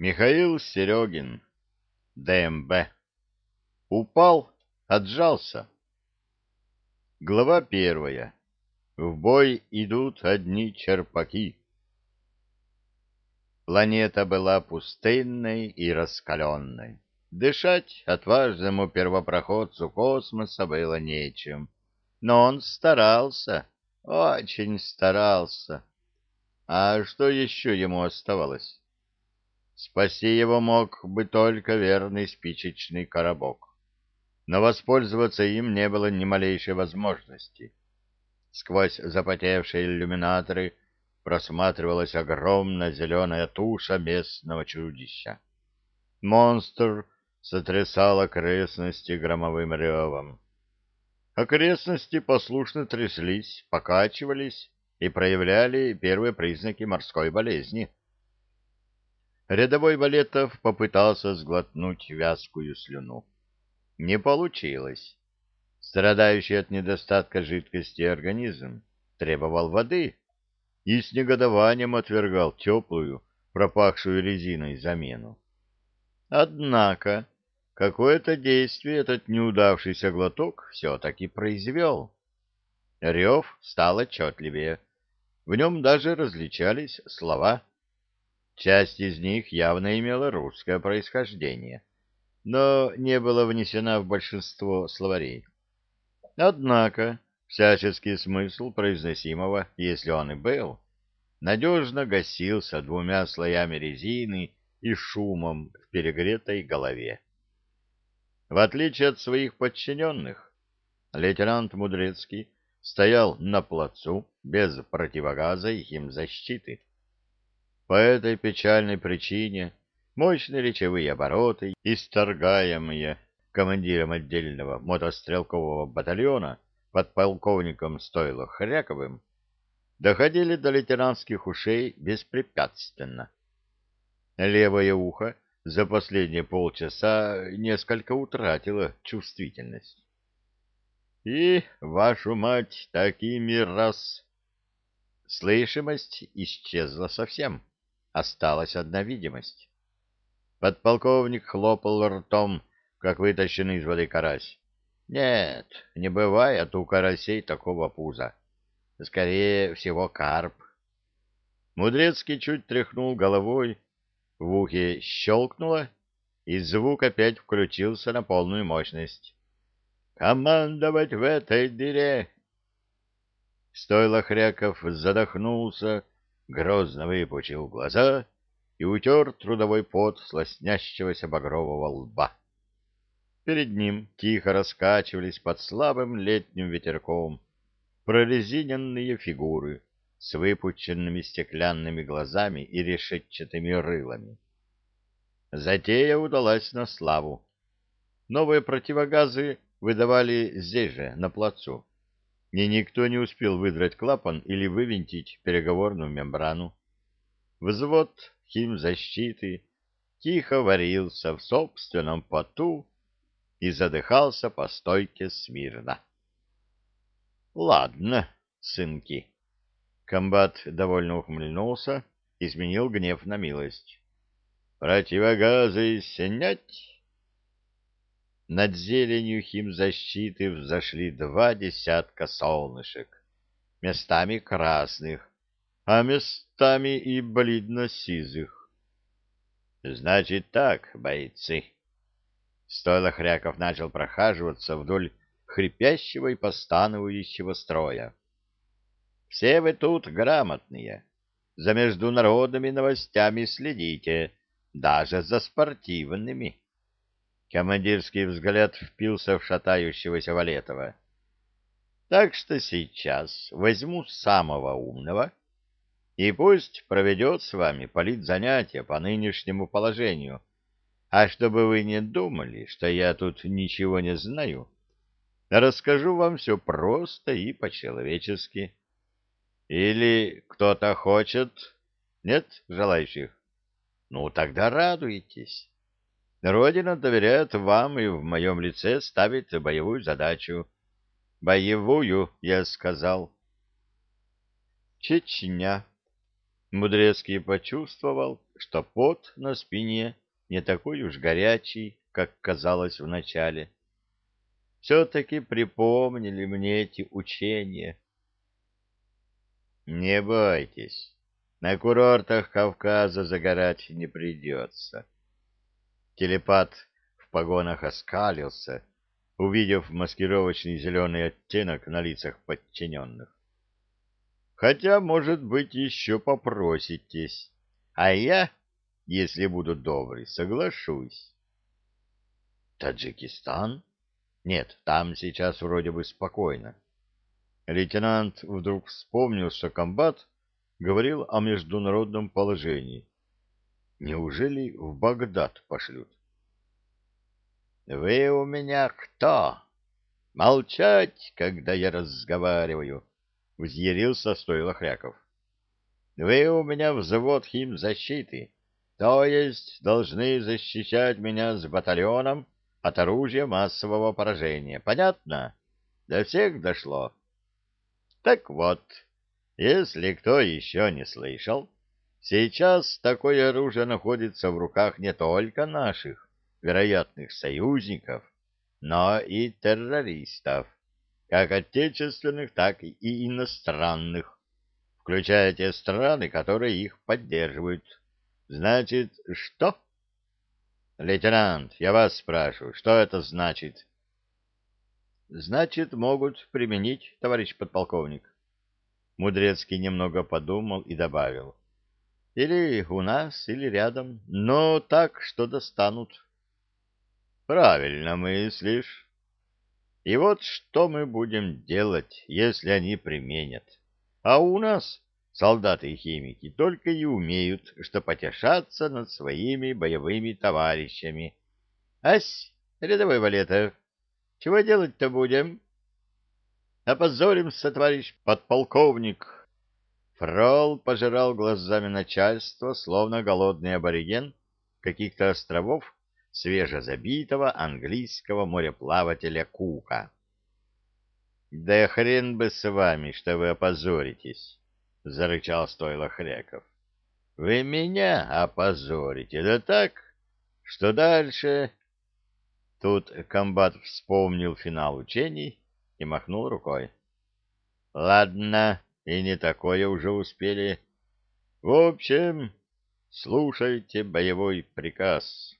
Михаил Серегин, ДМБ. Упал, отжался. Глава первая. В бой идут одни черпаки. Планета была пустынной и раскаленной. Дышать отважному первопроходцу космоса было нечем. Но он старался, очень старался. А что еще ему оставалось? Спаси его мог бы только верный спичечный коробок. Но воспользоваться им не было ни малейшей возможности. Сквозь запотевшие иллюминаторы просматривалась огромная зеленая туша местного чудища. Монстр сотрясал окрестности громовым ревом. Окрестности послушно тряслись, покачивались и проявляли первые признаки морской болезни — Рядовой Валетов попытался сглотнуть вязкую слюну. Не получилось. Страдающий от недостатка жидкости организм требовал воды и с негодованием отвергал теплую, пропахшую резиной замену. Однако какое-то действие этот неудавшийся глоток все-таки произвел. Рев стал отчетливее. В нем даже различались слова Часть из них явно имела русское происхождение, но не была внесена в большинство словарей. Однако всяческий смысл произносимого, если он и был, надежно гасился двумя слоями резины и шумом в перегретой голове. В отличие от своих подчиненных, лейтенант Мудрецкий стоял на плацу без противогаза и химзащиты. По этой печальной причине мощные речевые обороты, исторгаемые командиром отдельного мотострелкового батальона подполковником Стойло Хряковым, доходили до лейтенантских ушей беспрепятственно. Левое ухо за последние полчаса несколько утратило чувствительность. И, вашу мать, такими раз... Слышимость исчезла совсем. — осталась одна видимость. Подполковник хлопал ртом, как вытащенный из воды карась. Нет, не бывает у карасей такого пуза. Скорее всего, карп. Мудрецкий чуть тряхнул головой, в ухе щелкнуло, и звук опять включился на полную мощность. «Командовать в этой дыре!» Стойло Хряков задохнулся, грозно выпучил глаза и утер трудовой пот с багрового лба. Перед ним тихо раскачивались под слабым летним ветерком прорезиненные фигуры с выпученными стеклянными глазами и решетчатыми рылами. Затея удалась на славу. Новые противогазы выдавали здесь же, на плацу и никто не успел выдрать клапан или вывинтить переговорную мембрану. Взвод химзащиты тихо варился в собственном поту и задыхался по стойке смирно. «Ладно, сынки». Комбат довольно ухмыльнулся изменил гнев на милость. «Противогазы снять!» над зеленью химзащиты взошли два десятка солнышек, местами красных, а местами и бледно-сизых. — Значит так, бойцы. Стоило Хряков начал прохаживаться вдоль хрипящего и постановающего строя. — Все вы тут грамотные. За международными новостями следите, даже за спортивными. — Командирский взгляд впился в шатающегося Валетова. Так что сейчас возьму самого умного и пусть проведет с вами политзанятие по нынешнему положению. А чтобы вы не думали, что я тут ничего не знаю, расскажу вам все просто и по-человечески. Или кто-то хочет? Нет желающих? Ну, тогда радуйтесь. Родина доверяет вам и в моем лице ставит боевую задачу. Боевую, я сказал. Чечня. Мудрецкий почувствовал, что пот на спине не такой уж горячий, как казалось вначале. Все-таки припомнили мне эти учения. Не бойтесь, на курортах Кавказа загорать не придется. Телепат в погонах оскалился, увидев маскировочный зеленый оттенок на лицах подчиненных. «Хотя, может быть, еще попроситесь, а я, если буду добрый, соглашусь». «Таджикистан? Нет, там сейчас вроде бы спокойно». Лейтенант вдруг вспомнил, что комбат говорил о международном положении Неужели в Багдад пошлют? «Вы у меня кто? Молчать, когда я разговариваю!» — взъярился стойло Хряков. «Вы у меня взвод химзащиты, то есть должны защищать меня с батальоном от оружия массового поражения. Понятно? До всех дошло?» «Так вот, если кто еще не слышал...» Сейчас такое оружие находится в руках не только наших вероятных союзников, но и террористов, как отечественных, так и иностранных, включая те страны, которые их поддерживают. Значит, что? Лейтенант, я вас спрашиваю, что это значит? Значит, могут применить, товарищ подполковник. Мудрецкий немного подумал и добавил. — или у нас, или рядом, но так, что достанут. Правильно мыслишь. И вот что мы будем делать, если они применят. А у нас солдаты и химики только и умеют, что потешаться над своими боевыми товарищами. Ась, рядовой Валетов, чего делать-то будем? Опозоримся, товарищ подполковник, Фрол пожирал глазами начальство, словно голодный абориген каких-то островов свежезабитого английского мореплавателя Кука. «Да хрен бы с вами, что вы опозоритесь!» — зарычал стойло Хряков. «Вы меня опозорите, да так, что дальше...» Тут комбат вспомнил финал учений и махнул рукой. «Ладно, и не такое уже успели. В общем, слушайте боевой приказ.